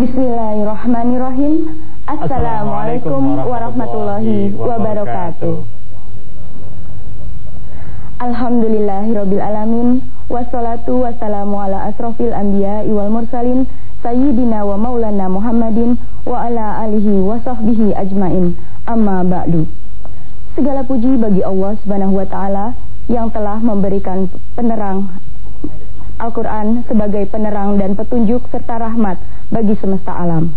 Bismillahirrahmanirrahim. Assalamualaikum warahmatullahi wabarakatuh. Alhamdulillahirabbil alamin wassalatu wassalamu ala asrofil anbiya wal mursalin sayyidina wa maulana Muhammadin wa ala alihi wa sahbihi ajmain. Amma ba'du. Segala puji bagi Allah Subhanahu wa taala yang telah memberikan penerang Al-Quran sebagai penerang dan petunjuk serta rahmat bagi semesta alam.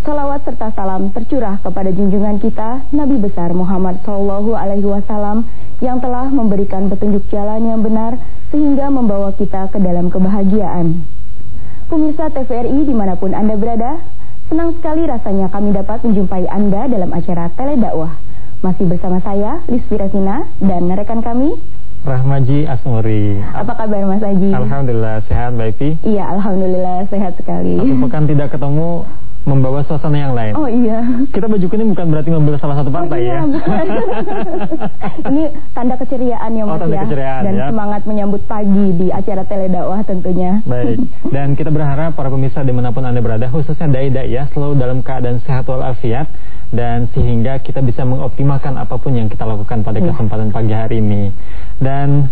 Salawat serta salam tercurah kepada junjungan kita Nabi besar Muhammad Wasallam yang telah memberikan petunjuk jalan yang benar sehingga membawa kita ke dalam kebahagiaan. Pemirsa TVRI di mana pun Anda berada, senang sekali rasanya kami dapat menjumpai Anda dalam acara Teledakwah. Masih bersama saya, Lisfi Rasina, dan rekan kami, Rahmaji Asmuri. Apa kabar Mas Aji? Alhamdulillah sehat Mbak Ivi. Iya, alhamdulillah sehat sekali. Satu pekan tidak ketemu membawa suasana yang lain. Oh iya. Kita baju kuning bukan berarti membela salah satu partai oh, iya, ya. Bukan. Ini tanda keceriaan ya Mas oh, tanda ya. Keceriaan, dan ya. semangat menyambut pagi di acara teledakwah tentunya. Baik. Dan kita berharap para pemirsa di mana pun anda berada, khususnya dai-dai ya, selalu dalam keadaan sehat walafiat dan sehingga kita bisa mengoptimalkan apa pun yang kita lakukan pada iya. kesempatan pagi hari ini. Dan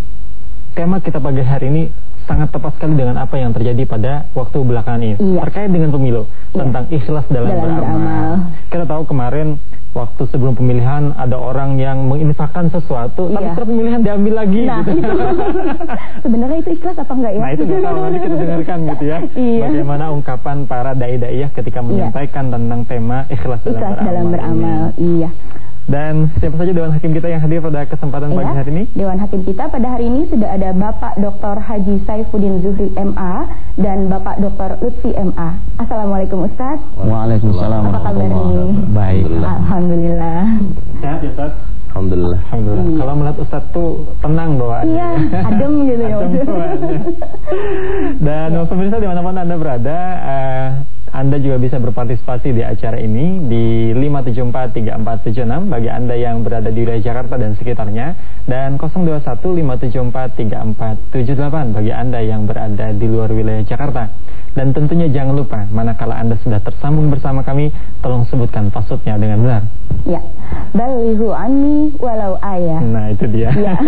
tema kita pagi hari ini sangat tepat sekali dengan apa yang terjadi pada waktu belakangan ini iya. terkait dengan pemilu iya. tentang ikhlas dalam, dalam beramal. beramal. Kita tahu kemarin waktu sebelum pemilihan ada orang yang menginfakkan sesuatu, iya. tapi setelah pemilihan diambil lagi. Nah, gitu. sebenarnya itu ikhlas apa enggak ya? Nah itu kita tahu nanti kita dengarkan gitu ya. Iya. Bagaimana ungkapan para dai-daiyah ketika iya. menyampaikan iya. tentang tema ikhlas, ikhlas dalam beramal. Dalam beramal. Iya. Dan siapa saja Dewan Hakim kita yang hadir pada kesempatan pagi ya, hari ini? Dewan Hakim kita pada hari ini sudah ada Bapak Dr. Haji Saifuddin Zuhri MA dan Bapak Dr. Lutfi MA. Assalamualaikum Ustaz. Waalaikumsalam. Apa kabar nih? Baik. Alhamdulillah. Sehat ya Ustaz? Alhamdulillah. Alhamdulillah. Hmm. Kalau melihat Ustaz tuh tenang bawaannya. Iya, adem gitu ya. adem Dan pemirsa di mana pun Anda berada, uh, anda juga bisa berpartisipasi di acara ini di 5743476 bagi Anda yang berada di wilayah Jakarta dan sekitarnya dan 0215743478 bagi Anda yang berada di luar wilayah Jakarta. Dan tentunya jangan lupa, manakala Anda sudah tersambung bersama kami, tolong sebutkan passwordnya dengan benar. Ya, balihu ani walau ayah. Nah, itu dia. Ya.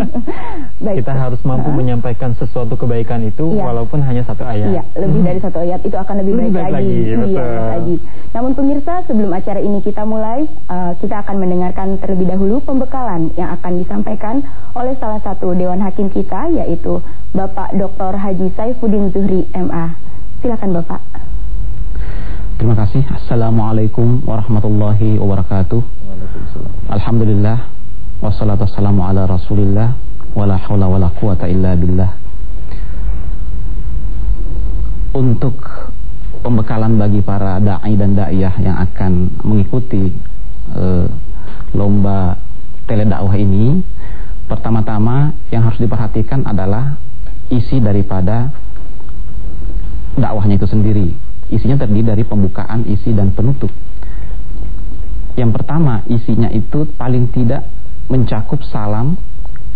Baik. Kita harus mampu uh. menyampaikan sesuatu kebaikan itu ya. walaupun hanya satu ayat. Iya, lebih hmm. dari satu ayat itu akan lebih, lebih baik, baik lagi. lagi. Iya, lagi. Namun pemirsa, sebelum acara ini kita mulai, uh, kita akan mendengarkan terlebih dahulu pembekalan yang akan disampaikan oleh salah satu dewan hakim kita yaitu Bapak Dr. Haji Saifuddin Zuhri MA. Silakan Bapak. Terima kasih. Assalamualaikum warahmatullahi wabarakatuh. Alhamdulillah wassalatu wassalamu ala Rasulillah wala haula wala quwata illa billah. Untuk pembekalan bagi para dai dan daiyah yang akan mengikuti uh, lomba teledakwah ini, pertama-tama yang harus diperhatikan adalah isi daripada dakwahnya itu sendiri. Isinya terdiri dari pembukaan, isi dan penutup. Yang pertama, isinya itu paling tidak mencakup salam,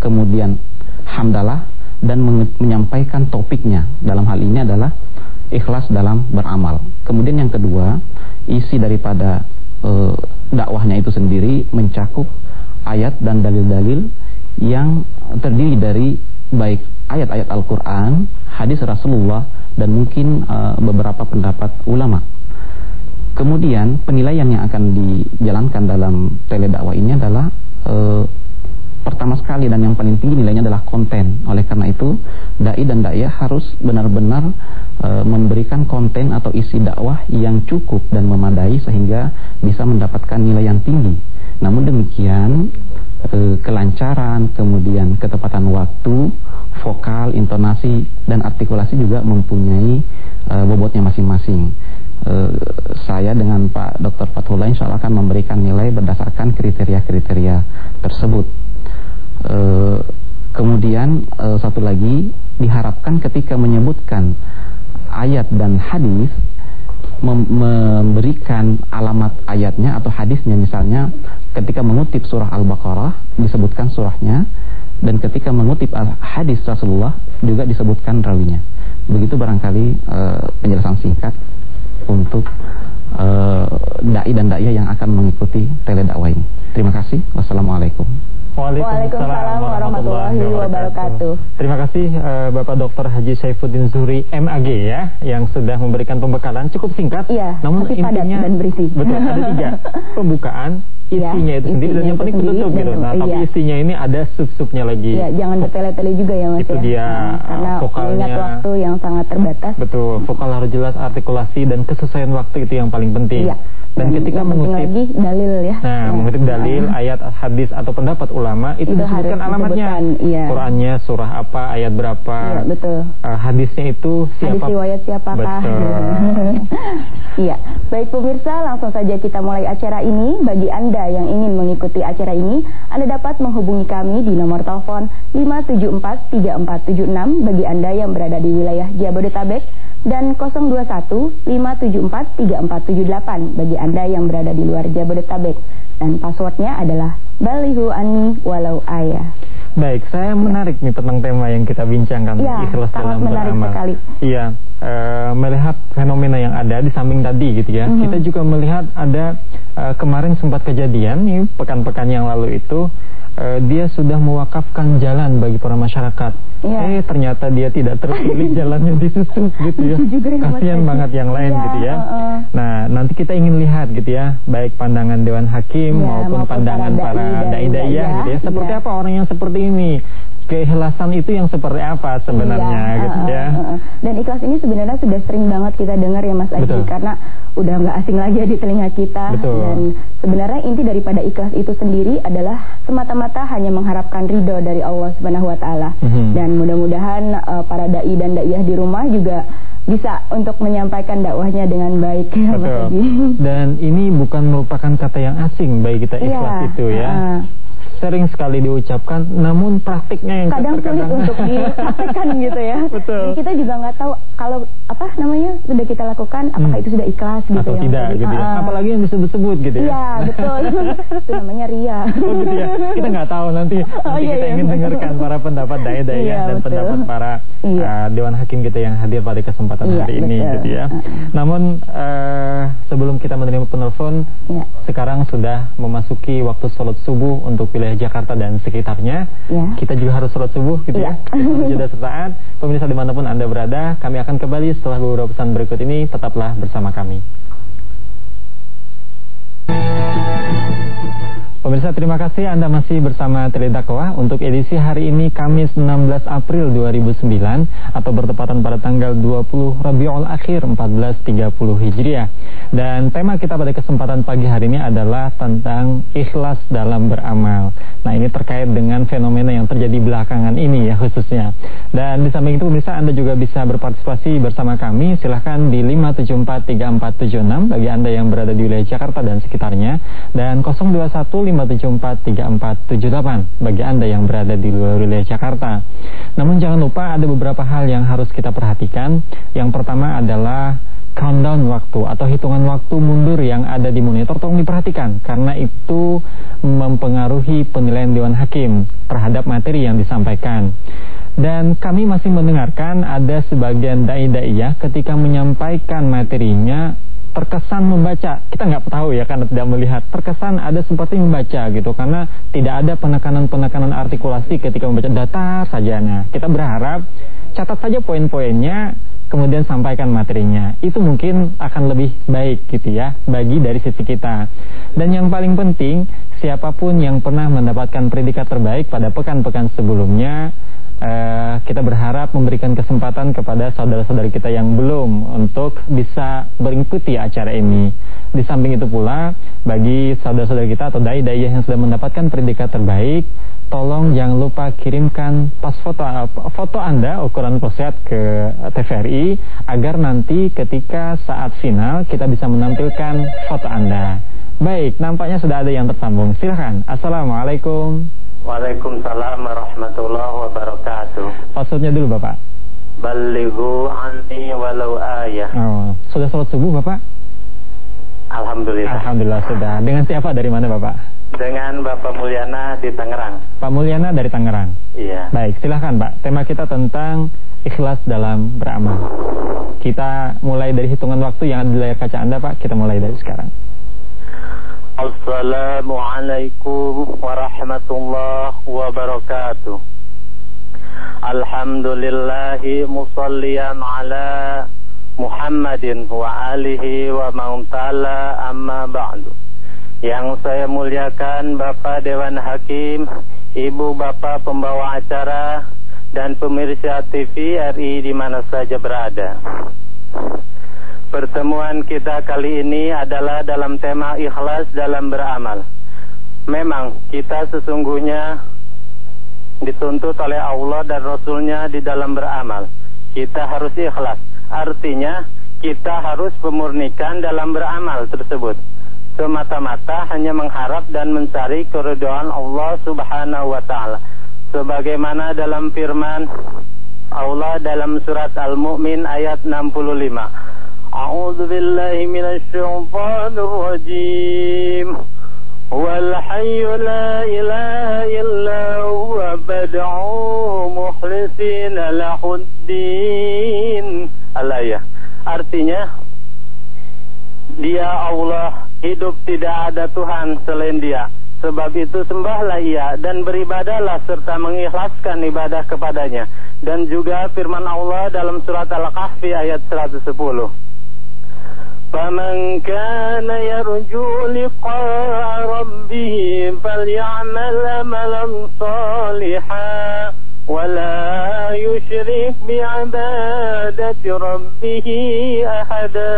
kemudian hamdalah dan menyampaikan topiknya. Dalam hal ini adalah ikhlas dalam beramal. Kemudian yang kedua, isi daripada e, dakwahnya itu sendiri mencakup ayat dan dalil-dalil yang terdiri dari baik ayat-ayat Al-Qur'an, hadis Rasulullah dan mungkin uh, beberapa pendapat ulama. Kemudian penilaian yang akan dijalankan dalam teledakwah ini adalah uh, pertama sekali dan yang paling tinggi nilainya adalah konten. Oleh karena itu, dai dan dai harus benar-benar uh, memberikan konten atau isi dakwah yang cukup dan memadai sehingga bisa mendapatkan nilai yang tinggi. Namun demikian, kelancaran, kemudian ketepatan waktu, vokal, intonasi dan artikulasi juga mempunyai uh, bobotnya masing-masing. Uh, saya dengan Pak Dr. Fathullah insya Allah akan memberikan nilai berdasarkan kriteria-kriteria tersebut. Uh, kemudian uh, satu lagi diharapkan ketika menyebutkan ayat dan hadis mem memberikan alamat ayatnya atau hadisnya misalnya ketika mengutip surah Al-Baqarah disebutkan surahnya dan ketika mengutip hadis Rasulullah juga disebutkan rawinya. begitu barangkali uh, penjelasan singkat untuk uh, dai dan dai yang akan mengikuti teledakwah ini. Terima kasih. Wassalamualaikum. Waalaikumsalam warahmatullahi wabarakatuh. Terima kasih uh, Bapak Dr. Haji Saifuddin Zuri MAG ya yang sudah memberikan pembekalan cukup singkat. Iya, namun intinya dan berisi. Betul, ada tiga. Pembukaan, iya, isinya ya, itu sendiri dan yang paling penutup gitu. Nah, iya. tapi isinya ini ada sub-subnya lagi. Iya, jangan bertele-tele juga ya Mas itu ya. dia nah, karena vokalnya waktu yang sangat terbatas. Betul, vokal harus jelas, artikulasi dan kesesuaian waktu itu yang paling penting. Iya. Dan ketika mengutip lagi dalil ya. Nah, ya. mengutip dalil, nah. ayat, hadis atau pendapat ulama itu, itu disebutkan alamatnya. Iya. Qurannya surah apa, ayat berapa. Iya, betul. Uh, hadisnya itu siapa? Hadis riwayat siapakah? Betul. iya. Baik pemirsa, langsung saja kita mulai acara ini. Bagi Anda yang ingin mengikuti acara ini, Anda dapat menghubungi kami di nomor telepon 5743476 bagi Anda yang berada di wilayah Jabodetabek dan 0215743478 bagi Anda yang berada di luar Jabodetabek dan passwordnya adalah balihu ani walau ayah. Baik, saya menarik nih tentang tema yang kita bincangkan ya, ikhlas dalam menarik beramal. Sekali. Iya, e, melihat fenomena yang ada di samping tadi gitu ya. Mm -hmm. Kita juga melihat ada e, kemarin sempat kejadian nih pekan-pekan yang lalu itu uh, dia sudah mewakafkan jalan bagi para masyarakat. Ya. Eh ternyata dia tidak terpilih jalannya ditutup gitu ya. Kasihan banget yang lain ya, gitu ya. Uh, uh. Nah nanti kita ingin lihat gitu ya, baik pandangan Dewan Hakim ya, maupun, maupun pandangan para dai-dai ya, gitu ya. Seperti ya. apa orang yang seperti ini? Keikhlasan itu yang seperti apa sebenarnya iya, gitu uh, ya. Uh, uh. Dan ikhlas ini sebenarnya sudah sering banget kita dengar ya Mas Aji karena udah nggak asing lagi ya di telinga kita Betul. dan sebenarnya inti daripada ikhlas itu sendiri adalah semata-mata hanya mengharapkan ridho dari Allah Subhanahu wa taala. Mm -hmm. Dan mudah-mudahan uh, para dai dan daiyah di rumah juga bisa untuk menyampaikan dakwahnya dengan baik ya Mas Aji. Dan ini bukan merupakan kata yang asing bagi kita ikhlas ya, itu ya. Uh, sering sekali diucapkan, namun praktiknya yang kadang sulit untuk dipraktikkan gitu ya. Betul. Jadi kita juga nggak tahu kalau apa namanya sudah kita lakukan, apakah hmm. itu sudah ikhlas gitu Atau ya. tidak gitu ya. Apalagi yang disebut-sebut gitu ya. Iya betul. itu namanya ria. Oh gitu ya. Kita nggak tahu nanti, oh, nanti iya, kita iya. ingin dengarkan para pendapat daya-daya iya, dan betul. pendapat para iya. uh, dewan hakim kita yang hadir pada kesempatan iya, hari betul. ini gitu ya. Uh. Namun uh, sebelum kita menerima penelpon, iya. sekarang sudah memasuki waktu sholat subuh untuk wilayah Jakarta dan sekitarnya. Ya. Kita juga harus sholat subuh gitu ya. ya. Jeda sesaat. Pemirsa di mana pun Anda berada, kami akan kembali setelah beberapa pesan berikut ini. Tetaplah bersama kami. Pemirsa terima kasih Anda masih bersama Teledakwah untuk edisi hari ini Kamis 16 April 2009 atau bertepatan pada tanggal 20 Rabiul Akhir 1430 Hijriah. Dan tema kita pada kesempatan pagi hari ini adalah tentang ikhlas dalam beramal. Nah ini terkait dengan fenomena yang terjadi belakangan ini ya khususnya. Dan di samping itu pemirsa Anda juga bisa berpartisipasi bersama kami silahkan di 5743476 bagi Anda yang berada di wilayah Jakarta dan sekitarnya dan 021 5743478 bagi Anda yang berada di luar wilayah Jakarta. Namun jangan lupa ada beberapa hal yang harus kita perhatikan. Yang pertama adalah countdown waktu atau hitungan waktu mundur yang ada di monitor tolong diperhatikan karena itu mempengaruhi penilaian Dewan Hakim terhadap materi yang disampaikan. Dan kami masih mendengarkan ada sebagian dai-daiyah ketika menyampaikan materinya terkesan membaca. Kita nggak tahu ya karena tidak melihat. Terkesan ada seperti membaca gitu karena tidak ada penekanan-penekanan artikulasi ketika membaca. Datar saja. Nah kita berharap catat saja poin-poinnya kemudian sampaikan materinya. Itu mungkin akan lebih baik gitu ya bagi dari sisi kita. Dan yang paling penting siapa pun yang pernah mendapatkan predikat terbaik pada pekan-pekan sebelumnya uh, kita berharap memberikan kesempatan kepada saudara-saudara kita yang belum untuk bisa mengikuti acara ini. Di samping itu pula, bagi saudara-saudara kita atau dai-dai yang sudah mendapatkan predikat terbaik, tolong jangan lupa kirimkan pas foto foto Anda ukuran poset ke TVRI agar nanti ketika saat final kita bisa menampilkan foto Anda. Baik, nampaknya sudah ada yang tersambung. Silahkan. Assalamualaikum. Waalaikumsalam warahmatullahi wabarakatuh. Passwordnya dulu Bapak. Balighu anni walau ayah. Oh, sudah sholat subuh Bapak? Alhamdulillah. Alhamdulillah sudah. Dengan siapa dari mana Bapak? dengan Bapak Mulyana di Tangerang. Pak Mulyana dari Tangerang. Iya. Baik, silahkan Pak. Tema kita tentang ikhlas dalam beramal. Kita mulai dari hitungan waktu yang ada di layar kaca Anda Pak. Kita mulai dari sekarang. Assalamualaikum warahmatullahi wabarakatuh. Alhamdulillahi musallian ala Muhammadin wa alihi wa ma'untala amma ba'du. Yang saya muliakan Bapak Dewan Hakim, Ibu Bapak pembawa acara, dan pemirsa TV RI di mana saja berada. Pertemuan kita kali ini adalah dalam tema ikhlas dalam beramal. Memang kita sesungguhnya dituntut oleh Allah dan Rasulnya di dalam beramal. Kita harus ikhlas. Artinya kita harus memurnikan dalam beramal tersebut semata-mata hanya mengharap dan mencari keridhaan Allah Subhanahu wa taala. Sebagaimana dalam firman Allah dalam surat Al-Mu'min ayat 65. A'udzu billahi minasyaitonir rajim. Wal hayyu la ilaha illa huwa bad'u mukhlisina lahuddin. Al-ayah. Artinya dia Allah hidup tidak ada Tuhan selain dia. Sebab itu sembahlah ia dan beribadalah serta mengikhlaskan ibadah kepadanya. Dan juga firman Allah dalam surat Al-Kahfi ayat 110. فمن كان يرجو لقاء ربه فليعمل عملا صالحا ولا يشرك بعبادة ربه أحدا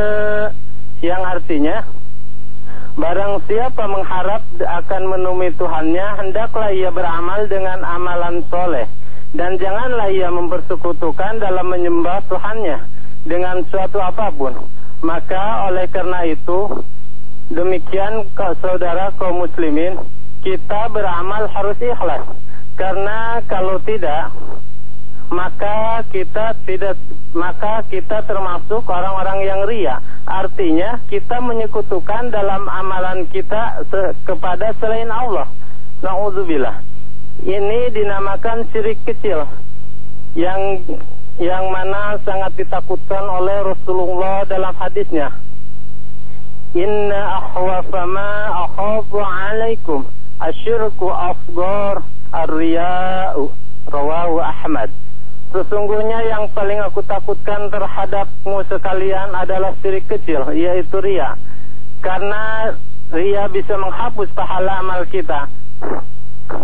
yang artinya Barang siapa mengharap akan menemui Tuhannya, hendaklah ia beramal dengan amalan soleh. Dan janganlah ia mempersekutukan dalam menyembah Tuhannya dengan suatu apapun. Maka oleh karena itu, demikian saudara kaum muslimin, kita beramal harus ikhlas. Karena kalau tidak, maka kita tidak maka kita termasuk orang-orang yang ria. Artinya kita menyekutukan dalam amalan kita se kepada selain Allah. Nauzubillah. Ini dinamakan syirik kecil yang yang mana sangat ditakutkan oleh Rasulullah dalam hadisnya. Inna ahwafa ma alaikum asyirku afgar ar-riya'u rawahu Ahmad. Sesungguhnya yang paling aku takutkan terhadapmu sekalian adalah syirik kecil, yaitu ria. Karena ria bisa menghapus pahala amal kita.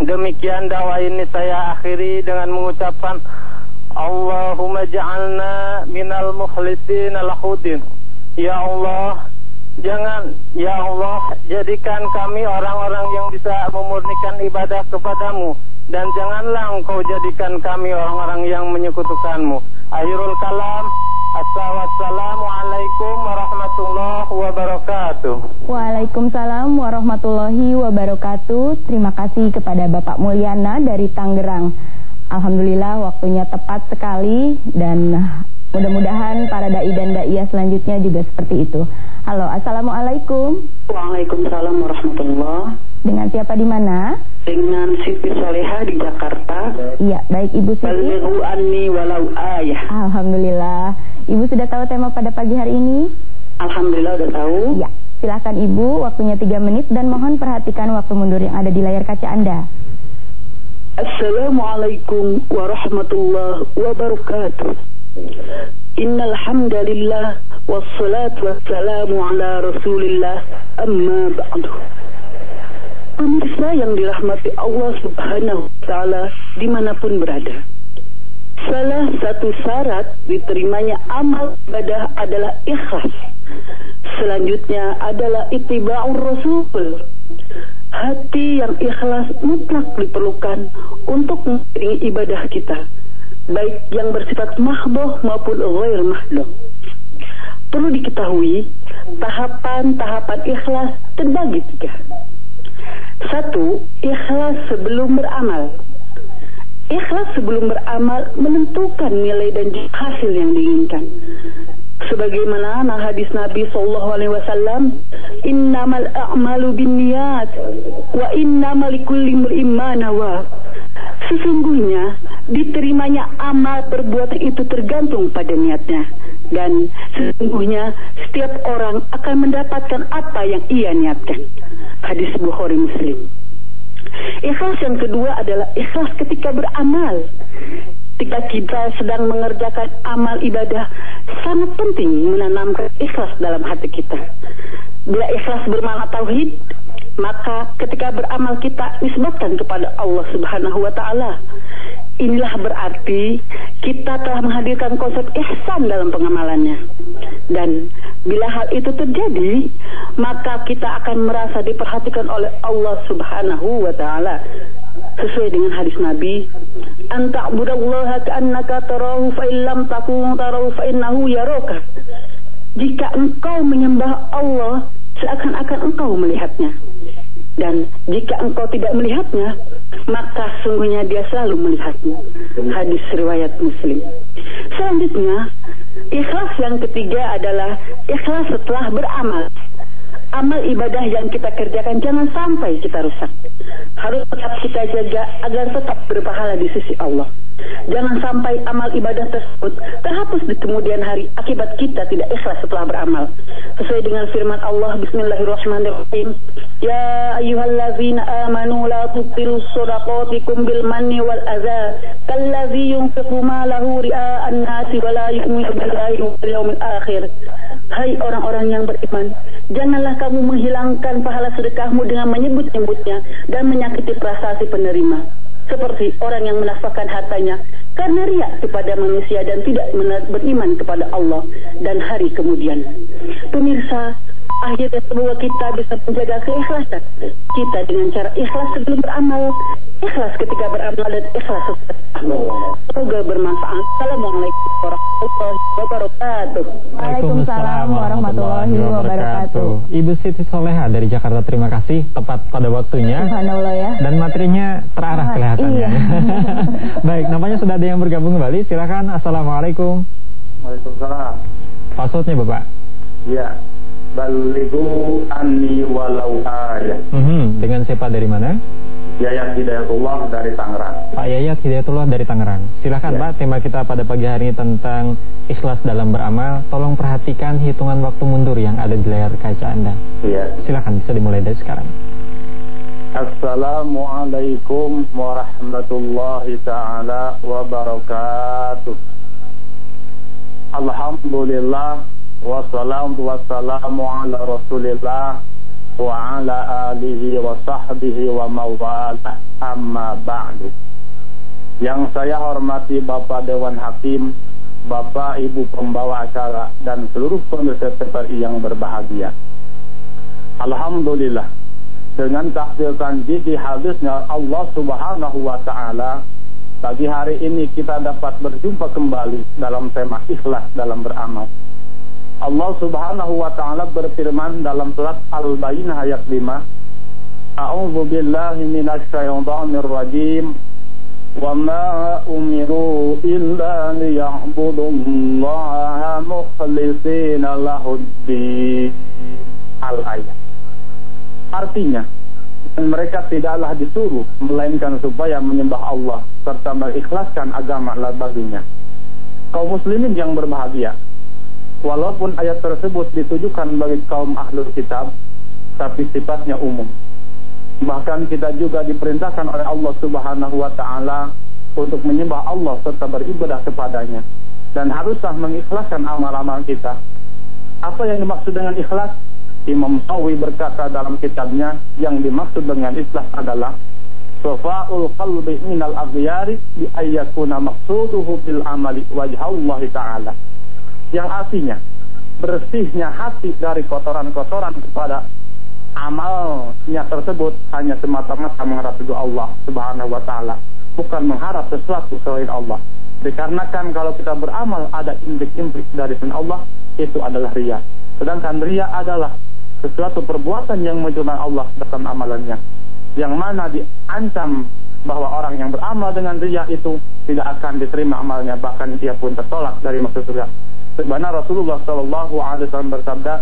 Demikian dakwah ini saya akhiri dengan mengucapkan Allahumma ja'alna minal mukhlisin al-hudin. Ya Allah, jangan ya Allah jadikan kami orang-orang yang bisa memurnikan ibadah kepadamu dan janganlah engkau jadikan kami orang-orang yang menyekutukanmu. Akhirul kalam. Assalamualaikum warahmatullahi wabarakatuh. Waalaikumsalam warahmatullahi wabarakatuh. Terima kasih kepada Bapak Mulyana dari Tangerang. Alhamdulillah waktunya tepat sekali dan mudah-mudahan para dai dan daiyah selanjutnya juga seperti itu. Halo, Assalamualaikum. Waalaikumsalam warahmatullahi Dengan siapa di mana? Dengan Siti Soleha di Jakarta. Iya, baik Ibu Siti. Balighu anni walau ayah. Alhamdulillah. Ibu sudah tahu tema pada pagi hari ini? Alhamdulillah udah tahu. Iya. Silahkan Ibu, waktunya 3 menit dan mohon perhatikan waktu mundur yang ada di layar kaca Anda. Assalamualaikum warahmatullahi wabarakatuh. Innal hamdalillah wassalatu wassalamu ala Rasulillah amma ba'du. Pemirsa yang dirahmati Allah Subhanahu wa taala di mana pun berada. Salah satu syarat diterimanya amal ibadah adalah ikhlas. Selanjutnya adalah ittiba'ur rasul. Hati yang ikhlas mutlak diperlukan untuk mengiringi ibadah kita baik yang bersifat mahdoh maupun ghair mahdoh. Perlu diketahui, tahapan-tahapan ikhlas terbagi tiga. Satu, ikhlas sebelum beramal. Ikhlas sebelum beramal menentukan nilai dan hasil yang diinginkan. Sebagaimana hadis Nabi sallallahu alaihi wasallam innamal a'malu binniyat wa innamal likulli imrin sesungguhnya diterimanya amal perbuatan itu tergantung pada niatnya. Dan sesungguhnya setiap orang akan mendapatkan apa yang ia niatkan. Hadis Bukhari Muslim. Ikhlas yang kedua adalah ikhlas ketika beramal ketika kita sedang mengerjakan amal ibadah sangat penting menanamkan ikhlas dalam hati kita. Bila ikhlas bermakna tauhid, maka ketika beramal kita nisbatkan kepada Allah Subhanahu wa taala. Inilah berarti kita telah menghadirkan konsep ihsan dalam pengamalannya. Dan bila hal itu terjadi, maka kita akan merasa diperhatikan oleh Allah Subhanahu wa taala. Sesuai dengan hadis Nabi anta budallaha ka'annaka tarahu fa illam takun tarahu fa innahu yaraka jika engkau menyembah Allah seakan-akan engkau melihatnya dan jika engkau tidak melihatnya maka sungguhnya dia selalu melihatmu hadis riwayat muslim selanjutnya ikhlas yang ketiga adalah ikhlas setelah beramal amal ibadah yang kita kerjakan jangan sampai kita rusak. Harus tetap kita jaga agar tetap berpahala di sisi Allah. Jangan sampai amal ibadah tersebut terhapus di kemudian hari akibat kita tidak ikhlas setelah beramal. Sesuai dengan firman Allah Bismillahirrahmanirrahim. Ya ayyuhallazina amanu la tubtilu sadaqatikum bil manni wal adza kallazi yunfiqu malahu ria'an nasi wa la yu'minu wal yawmil akhir. Hai orang-orang yang beriman, janganlah kamu menghilangkan pahala sedekahmu dengan menyebut-nyebutnya dan menyakiti prasasti penerima seperti orang yang menafkahkan hartanya karena riak kepada manusia dan tidak beriman kepada Allah dan hari kemudian. Pemirsa, akhirnya semoga kita bisa menjaga keikhlasan kita dengan cara ikhlas sebelum beramal, ikhlas ketika beramal dan ikhlas setelah Semoga bermanfaat. Assalamualaikum warahmatullahi wabarakatuh. Waalaikumsalam warahmatullahi wabarakatuh. Ibu Siti Soleha dari Jakarta, terima kasih tepat pada waktunya. Subhanallah ya. Dan materinya terarah Ah, kelihatannya. iya. Baik, namanya sudah ada yang bergabung kembali. Silakan. Assalamualaikum. Waalaikumsalam. Passwordnya Bapak. Ya. Balighu anni walau ayat. Mhm, Dengan siapa dari mana? Yayat Hidayatullah dari Tangerang. Pak Yayat Hidayatullah dari Tangerang. Silakan Ya. Pak, tema kita pada pagi hari ini tentang ikhlas dalam beramal. Tolong perhatikan hitungan waktu mundur yang ada di layar kaca Anda. Iya. Silakan bisa dimulai dari sekarang. Assalamualaikum warahmatullahi taala wabarakatuh. Alhamdulillah wassalatu wassalamu ala Rasulillah wa ala alihi wa sahbihi wa mawalah amma ba'du. Yang saya hormati Bapak Dewan Hakim, Bapak Ibu pembawa acara dan seluruh pemirsa TVRI yang berbahagia. Alhamdulillah dengan takdir tanjidi hadisnya Allah Subhanahu wa taala pagi hari ini kita dapat berjumpa kembali dalam tema ikhlas dalam beramal. Allah Subhanahu wa taala berfirman dalam surat Al-Baqarah ayat 5 A'udzu billahi minasy syaithanir rajim wa ma umiru illa liya'budullaha mukhlishina lahud-din al-ayat Artinya, mereka tidaklah disuruh melainkan supaya menyembah Allah serta mengikhlaskan agama baginya. Kaum muslimin yang berbahagia, walaupun ayat tersebut ditujukan bagi kaum ahlul kitab, tapi sifatnya umum. Bahkan kita juga diperintahkan oleh Allah Subhanahu wa taala untuk menyembah Allah serta beribadah kepadanya dan haruslah mengikhlaskan amal-amal kita. Apa yang dimaksud dengan ikhlas? Imam Sawi berkata dalam kitabnya yang dimaksud dengan ikhlas adalah Sofa'ul qalbi minal aghyari bi ayyakuna maqsuduhu bil amali wajhallah ta'ala. Yang artinya bersihnya hati dari kotoran-kotoran kepada amalnya tersebut hanya semata-mata mengharap ridho Allah Subhanahu wa taala bukan mengharap sesuatu selain Allah. Dikarenakan kalau kita beramal ada implik-implik dari selain Allah itu adalah ria sedangkan ria adalah sesuatu perbuatan yang menunjukkan Allah dalam amalannya yang mana diancam bahwa orang yang beramal dengan ria itu tidak akan diterima amalnya bahkan dia pun tertolak dari masuk surga Sebenarnya Rasulullah Shallallahu Alaihi Wasallam bersabda,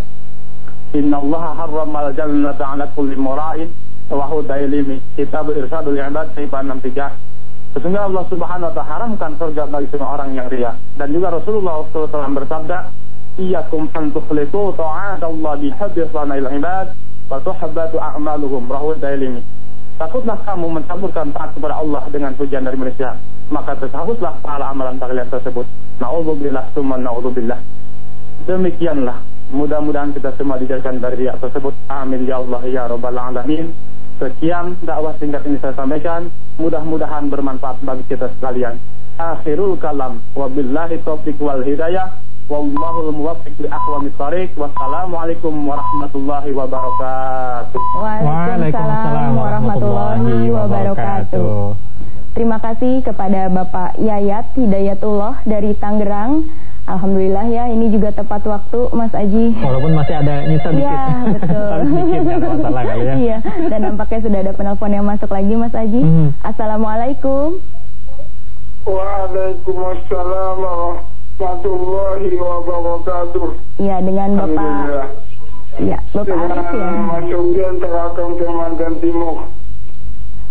Inna Allah harram al jannata ala kulli mura'in wahu dailimi. Kitab Irsadul Ibad 63. Sesungguhnya Allah Subhanahu wa taala haramkan surga bagi semua orang yang ria. Dan juga Rasulullah SAW bersabda, "Iyyakum an tukhlitu ta'at Allah bi hubbi sana'il ibad wa tuhbatu a'maluhum." Rahu Dailimi. Takutlah kamu mencampurkan taat kepada Allah dengan pujian dari manusia, maka tersahutlah pahala amalan kalian tersebut. Nauzubillah, summa nauzubillah. Demikianlah. Mudah-mudahan kita semua dijadikan dari riak tersebut. Amin ya Allah ya Rabbal Alamin. Sekian dakwah singkat ini saya sampaikan. Mudah-mudahan bermanfaat bagi kita sekalian. Akhirul kalam. Wabillahi taufiq wal hidayah. Wallahul muwaffiq li aqwamit thariq. Wassalamualaikum warahmatullahi wabarakatuh. Waalaikumsalam warahmatullahi wabarakatuh. Terima kasih kepada Bapak Yayat Hidayatullah dari Tangerang. Alhamdulillah ya, ini juga tepat waktu Mas Aji. Walaupun masih ada nyisa dikit. Iya, betul. dikit, gak ada masalah kali ya. Iya, dan nampaknya sudah ada penelpon yang masuk lagi Mas Aji. Mhm. Assalamualaikum. Waalaikumsalam warahmatullahi wabarakatuh. Iya, dengan Bapak. Iya, Bapak Arif ya. Mas Sofian Terakang Kalimantan Timur.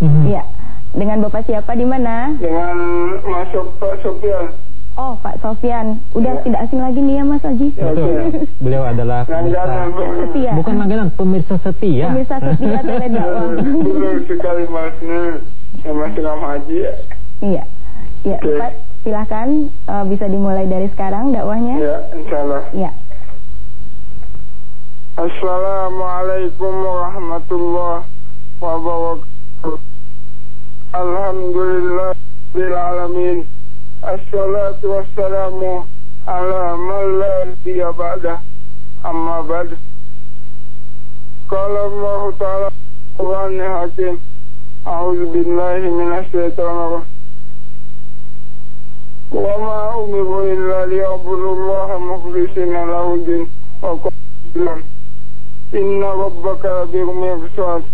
Mhm. Iya. Dengan Bapak siapa di mana? Dengan Mas Pak Sofian. Oh, Pak Sofian. Udah Iya. tidak asing lagi nih ya Mas Aji. Ya, Betul. Beliau adalah pemirsa. Setia. Bukan langganan, pemirsa setia. Pemirsa setia tele dakwah. Betul sekali Mas Mas Ram Haji. Iya. Iya, Oke. Pak, silahkan eh, bisa dimulai dari sekarang dakwahnya. Ya, insyaAllah. Iya. Assalamualaikum warahmatullahi wabarakatuh. Alhamdulillah bil alamin. Assalatu wassalamu ala man la nabiyya ba'da. Amma ba'd. Qala Allah Ta'ala Quran Hakim. A'udzu billahi minasyaitonir rajim. Umiru illa liya'budullaha mukhlisina lahu din. Wa qalu Inna rabbaka bil mirsad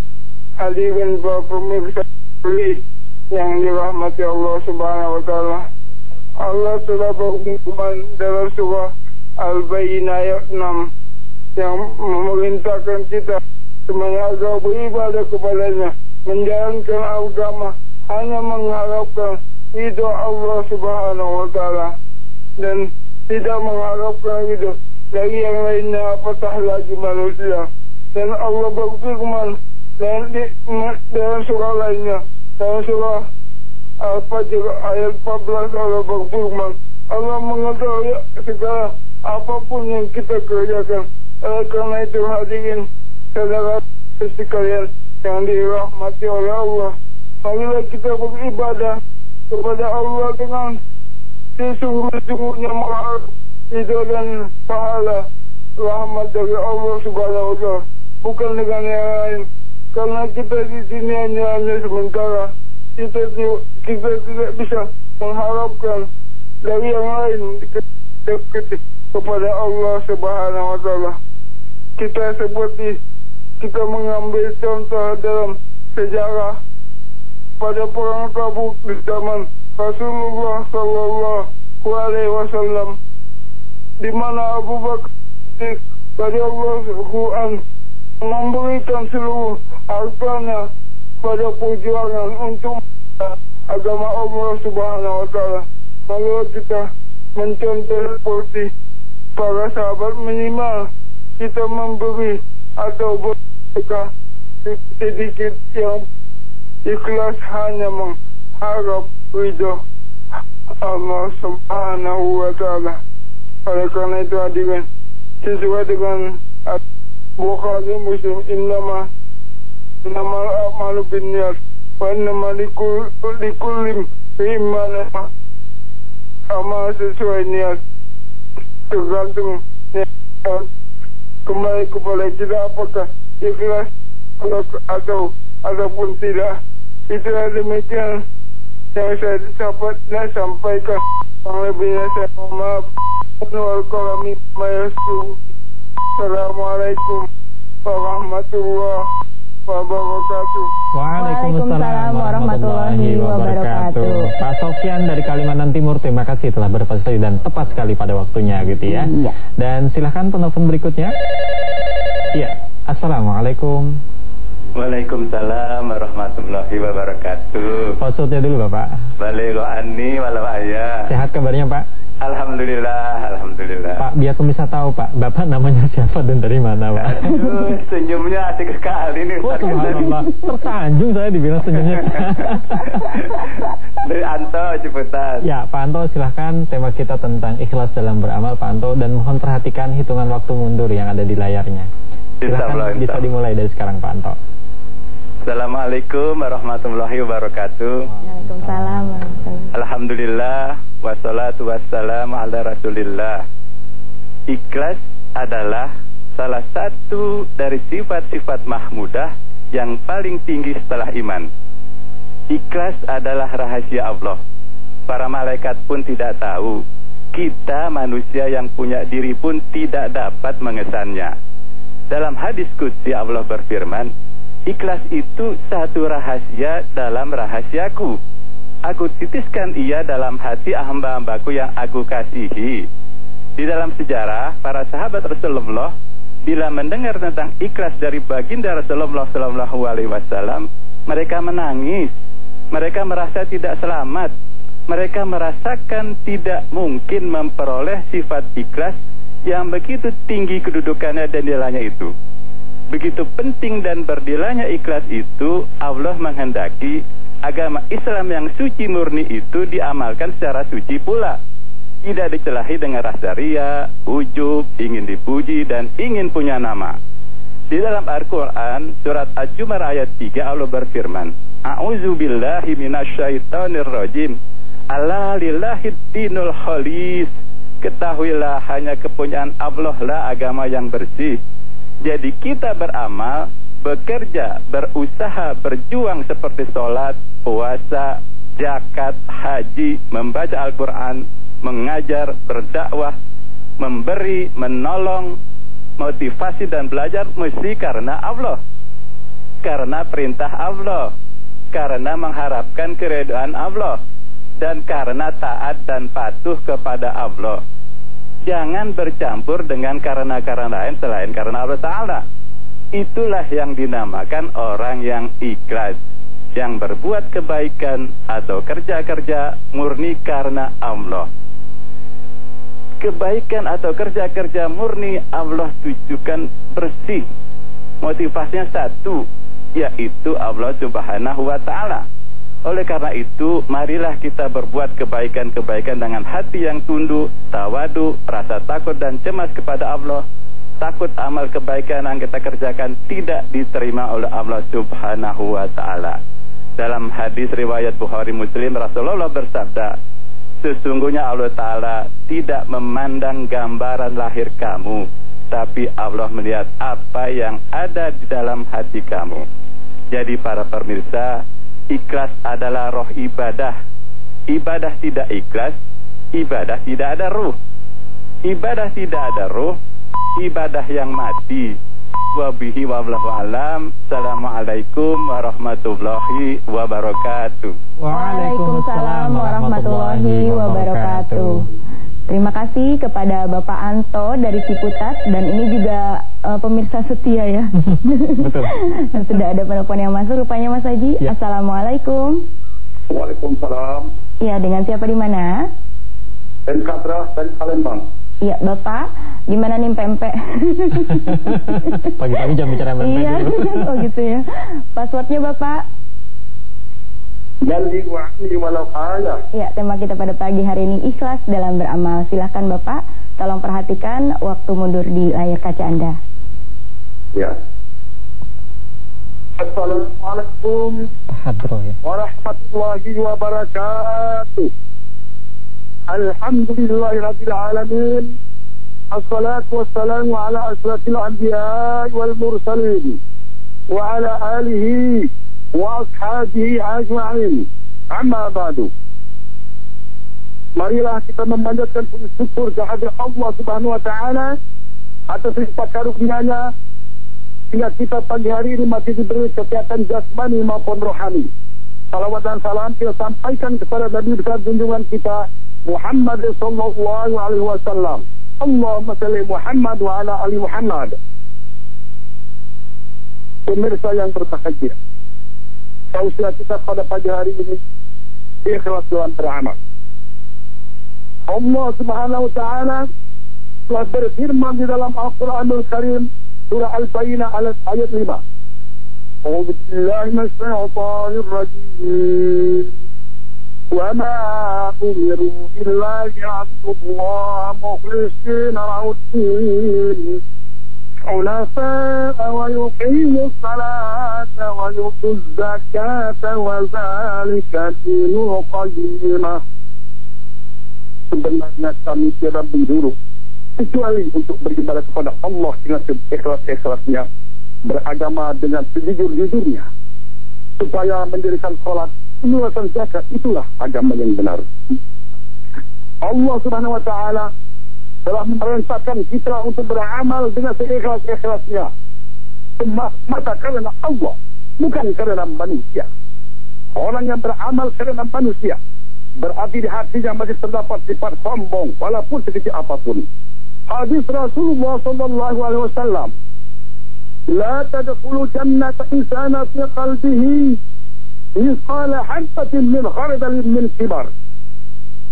hadirin pemirsa yang dirahmati Allah Subhanahu wa taala. Allah telah berfirman dalam surah Al-Bayyinah ayat 6 yang memerintahkan kita semuanya agar beribadah kepadanya, menjalankan agama hanya mengharapkan ridho Allah Subhanahu wa taala dan tidak mengharapkan ridho dari yang lainnya apatah lagi manusia. Dan Allah berfirman dan di, dalam surah lainnya dalam surah Al-Fajr ayat 14 Allah berfirman Allah mengetahui segala apa pun yang kita kerjakan. Oleh karena itu hadirin saudara sekalian yang dirahmati oleh Allah marilah kita beribadah kepada Allah dengan sesungguh-sungguhnya mengharap ridho dan pahala rahmat dari Allah subhanahu wa bukan dengan yang lain. Karena kita di sini hanya hanya sementara. Kita kita tidak bisa mengharapkan dari yang lain dekat kepada Allah subhanahu wa ta'ala. Kita seperti kita mengambil contoh dalam sejarah pada perang Tabuk di zaman Rasulullah Sallallahu Alaihi Wasallam di mana Abu Bakar Siddiq radhiyallahu an memberikan seluruh hartanya pada perjuangan untuk agama Allah Subhanahu wa taala. Lalu kita mencontoh seperti para sahabat minimal kita memberi atau bersedekah sedikit yang ikhlas hanya mengharap ridho Allah Subhanahu wa taala. Oleh karena itu hadirin sesuai dengan Bukhari Muslim innama innamal a'malu binniyat wa innama likul likullim imman amal sesuai niat tergantung niat kembali kepada kita apakah ikhlas atau ataupun tidak itulah demikian yang saya dapat dan sampaikan yang lebihnya saya mohon maaf kalami mayasu Assalamualaikum warahmatullahi wabarakatuh. Waalaikumsalam warahmatullahi wabarakatuh. Pak Sofyan dari Kalimantan Timur, terima kasih telah berpartisipasi dan tepat sekali pada waktunya gitu ya. Iya. Dan silahkan penelpon berikutnya. Iya, Assalamualaikum. Waalaikumsalam warahmatullahi wabarakatuh. Passwordnya dulu Bapak. Balik ani walau ayah. Sehat kabarnya Pak? Alhamdulillah, alhamdulillah. Pak, biar pemirsa tahu Pak, Bapak namanya siapa dan dari mana Pak? Aduh, senyumnya asik sekali nih. Oh, subhanallah. Tersanjung saya dibilang senyumnya. dari Anto Ciputat. Ya, Pak Anto silahkan tema kita tentang ikhlas dalam beramal Pak Anto dan mohon perhatikan hitungan waktu mundur yang ada di layarnya. Silahkan bisa dimulai dari sekarang Pak Anto. Assalamualaikum warahmatullahi wabarakatuh. Waalaikumsalam Alhamdulillah wassalatu wassalamu ala rasulillah. Ikhlas adalah salah satu dari sifat-sifat mahmudah yang paling tinggi setelah iman. Ikhlas adalah rahasia Allah. Para malaikat pun tidak tahu. Kita manusia yang punya diri pun tidak dapat mengesannya. Dalam hadis kudsi Allah berfirman, Ikhlas itu satu rahasia dalam rahasiaku. Aku titiskan ia dalam hati hamba-hambaku yang aku kasihi. Di dalam sejarah, para sahabat Rasulullah bila mendengar tentang ikhlas dari baginda Rasulullah Sallallahu Alaihi Wasallam, mereka menangis. Mereka merasa tidak selamat. Mereka merasakan tidak mungkin memperoleh sifat ikhlas yang begitu tinggi kedudukannya dan nilainya itu. Begitu penting dan berdilanya ikhlas itu Allah menghendaki agama Islam yang suci murni itu diamalkan secara suci pula. Tidak dicelahi dengan rasa ria, ujub, ingin dipuji dan ingin punya nama. Di dalam Al-Quran, surat Al-Jumar ayat 3 Allah berfirman, A'udzu billahi minasyaitonir dinul khalis. Ketahuilah hanya kepunyaan Allah lah agama yang bersih. Jadi kita beramal, bekerja, berusaha, berjuang seperti sholat, puasa, zakat, haji, membaca Al-Quran, mengajar, berdakwah, memberi, menolong, motivasi dan belajar mesti karena Allah. Karena perintah Allah. Karena mengharapkan keredaan Allah. Dan karena taat dan patuh kepada Allah jangan bercampur dengan karena-karena lain selain karena Allah Ta'ala. Itulah yang dinamakan orang yang ikhlas. Yang berbuat kebaikan atau kerja-kerja murni karena Allah. Kebaikan atau kerja-kerja murni Allah tujukan bersih. Motivasinya satu, yaitu Allah Subhanahu wa Ta'ala. Oleh karena itu, marilah kita berbuat kebaikan-kebaikan dengan hati yang tunduk, tawadu, rasa takut dan cemas kepada Allah. Takut amal kebaikan yang kita kerjakan tidak diterima oleh Allah Subhanahu wa taala. Dalam hadis riwayat Bukhari Muslim Rasulullah bersabda, sesungguhnya Allah taala tidak memandang gambaran lahir kamu, tapi Allah melihat apa yang ada di dalam hati kamu. Jadi para pemirsa, Ikhlas adalah roh ibadah. Ibadah tidak ikhlas, ibadah tidak ada ruh. Ibadah tidak ada ruh, ibadah yang mati. Wabihi wallahu alam. Assalamualaikum warahmatullahi wabarakatuh. Waalaikumsalam warahmatullahi wabarakatuh. Terima kasih kepada Bapak Anto dari Ciputat dan ini juga uh, pemirsa setia ya. Betul. Sudah ada penelpon yang masuk rupanya Mas Haji. Ya. Assalamualaikum. Waalaikumsalam. Iya, dengan siapa di mana? Dan Kadra dari Palembang. Iya, Bapak. Gimana nih pempek? Pagi-pagi jam bicara pempek Iya, oh gitu ya. Passwordnya Bapak? Jalli wa'ni walau ayah. Ya, tema kita pada pagi hari ini ikhlas dalam beramal. Silahkan Bapak, tolong perhatikan waktu mundur di layar kaca Anda. Ya. Assalamualaikum ya. warahmatullahi wabarakatuh. Alhamdulillahirabbil alamin. Assalatu wassalamu ala asrafil anbiya wal mursalin wa ala alihi وأصحابه أجمعين أما بعد Marilah kita memanjatkan puji syukur kehadirat Allah Subhanahu wa taala atas lipat karunia-Nya Sehingga kita pagi hari ini masih diberi kesehatan jasmani maupun rohani. Salawat dan salam kita sampaikan kepada Nabi besar junjungan kita Muhammad sallallahu alaihi wasallam. Allahumma salli Muhammad wa ala ali Muhammad. Pemirsa yang berbahagia. Tausiah kita pada pagi hari ini ikhlas dalam beramal. Allah Subhanahu wa taala telah berfirman di dalam Al-Qur'anul Karim surah Al-Bayyinah ayat 5. أعوذ بالله من الشيطان الرجيم وما أمروا إلا ليعبدوا الله مخلصين له الدين حنفاء ويقيموا الصلاة ويؤتوا الزكاة وذلك دين القيمة Sebenarnya kami tidak menjuru kecuali untuk beribadah kepada Allah dengan seikhlas-ikhlasnya beragama dengan sejujur-jujurnya supaya mendirikan sholat mengeluarkan zakat itulah agama yang benar Allah subhanahu wa ta'ala telah memerintahkan kita untuk beramal dengan seikhlas-ikhlasnya mata karena Allah bukan karena manusia orang yang beramal karena manusia berarti di hatinya masih terdapat sifat sombong walaupun sekecil apapun hadis Rasulullah sallallahu alaihi wasallam لا تدخلوا جنة إنسان في قلبه مثقال حبة من خردل من kibar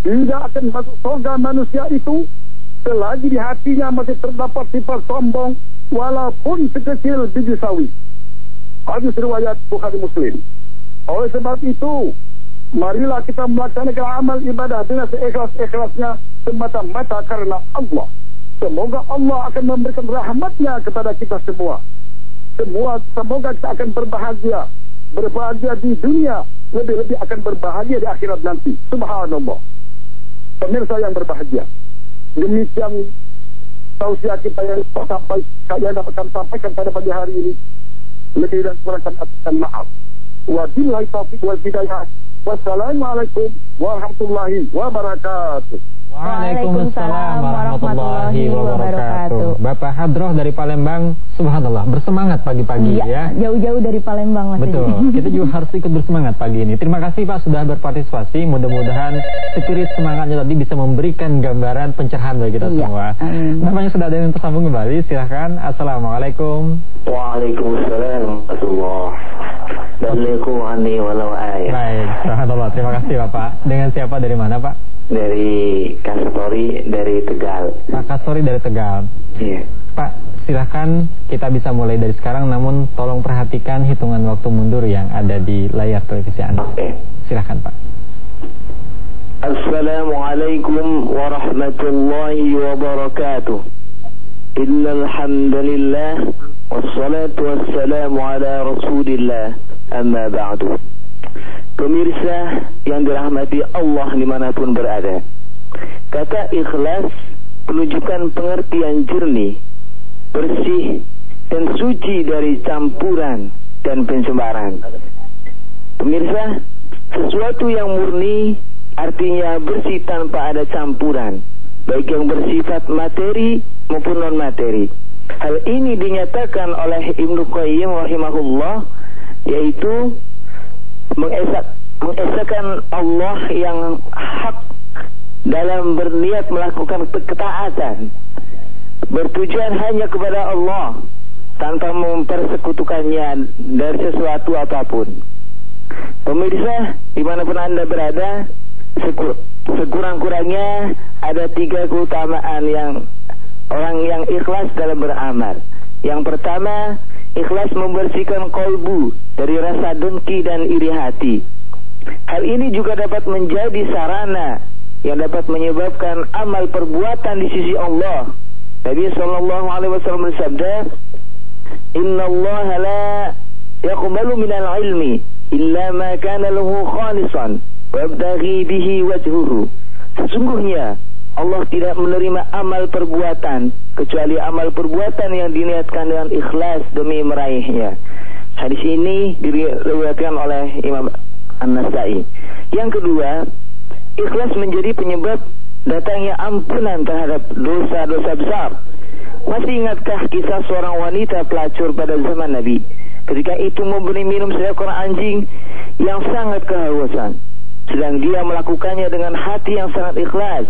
tidak akan masuk surga manusia itu selagi di hatinya masih terdapat sifat sombong walaupun sekecil biji sawi. Hadis riwayat Bukhari Muslim. Oleh sebab itu marilah kita melaksanakan amal ibadah dengan seikhlas-ikhlasnya semata-mata karena Allah. Semoga Allah akan memberikan rahmatnya kepada kita semua. Semua semoga kita akan berbahagia berbahagia di dunia lebih-lebih akan berbahagia di akhirat nanti. Subhanallah. Pemirsa yang berbahagia demikian tausiah kita yang sampai kalian dapatkan sampaikan pada pagi hari ini. Lebih dan kurang kami aturkan maaf. Wabillahi taufiq wal hidayah wassalamualaikum warahmatullahi wabarakatuh Waalaikumsalam warahmatullahi wabarakatuh. Bapak Hadroh dari Palembang, subhanallah, bersemangat pagi-pagi ya. Jauh-jauh dari Palembang Mas. Betul. Kita juga harus ikut bersemangat pagi ini. Terima kasih Pak sudah berpartisipasi. Mudah-mudahan spirit semangatnya tadi bisa memberikan gambaran pencerahan bagi kita iya. semua. Amin. Namanya sudah ada yang tersambung kembali. Silahkan. Assalamualaikum. Waalaikumsalam warahmatullahi ayat. Baik, subhanallah. Terima kasih Bapak. Dengan siapa dari mana Pak? dari Kastori dari Tegal. Pak Kastori dari Tegal. Iya. Pak, silahkan kita bisa mulai dari sekarang namun tolong perhatikan hitungan waktu mundur yang ada di layar televisi Anda. Oke. Okay. Silahkan Pak. Assalamualaikum warahmatullahi wabarakatuh. Innal hamdalillah wassalatu wassalamu ala Rasulillah amma ba'du. Pemirsa yang dirahmati Allah di mana pun berada. Kata ikhlas menunjukkan pengertian jernih, bersih, dan suci dari campuran dan pencemaran. Pemirsa, sesuatu yang murni artinya bersih tanpa ada campuran, baik yang bersifat materi maupun non materi. Hal ini dinyatakan oleh Ibnu Qayyim rahimahullah yaitu mengesak mengesahkan Allah yang hak dalam berniat melakukan ketaatan bertujuan hanya kepada Allah tanpa mempersekutukannya dari sesuatu apa pun. Pemirsa, di mana pun anda berada, sekur sekurang-kurangnya ada tiga keutamaan yang orang yang ikhlas dalam beramal. Yang pertama, ikhlas membersihkan kolbu dari rasa dengki dan iri hati. Hal ini juga dapat menjadi sarana yang dapat menyebabkan amal perbuatan di sisi Allah. Nabi Shallallahu Alaihi Wasallam bersabda, Inna Allah la yaqbalu minal ilmi illa ma kana lahu khalisan wa bihi wajhuhu. Sesungguhnya Allah tidak menerima amal perbuatan kecuali amal perbuatan yang diniatkan dengan ikhlas demi meraihnya. Hadis ini diriwayatkan oleh Imam An-Nasai. Yang kedua, ikhlas menjadi penyebab datangnya ampunan terhadap dosa-dosa besar. Masih ingatkah kisah seorang wanita pelacur pada zaman Nabi? Ketika itu memberi minum seekor anjing yang sangat kehausan. Sedang dia melakukannya dengan hati yang sangat ikhlas.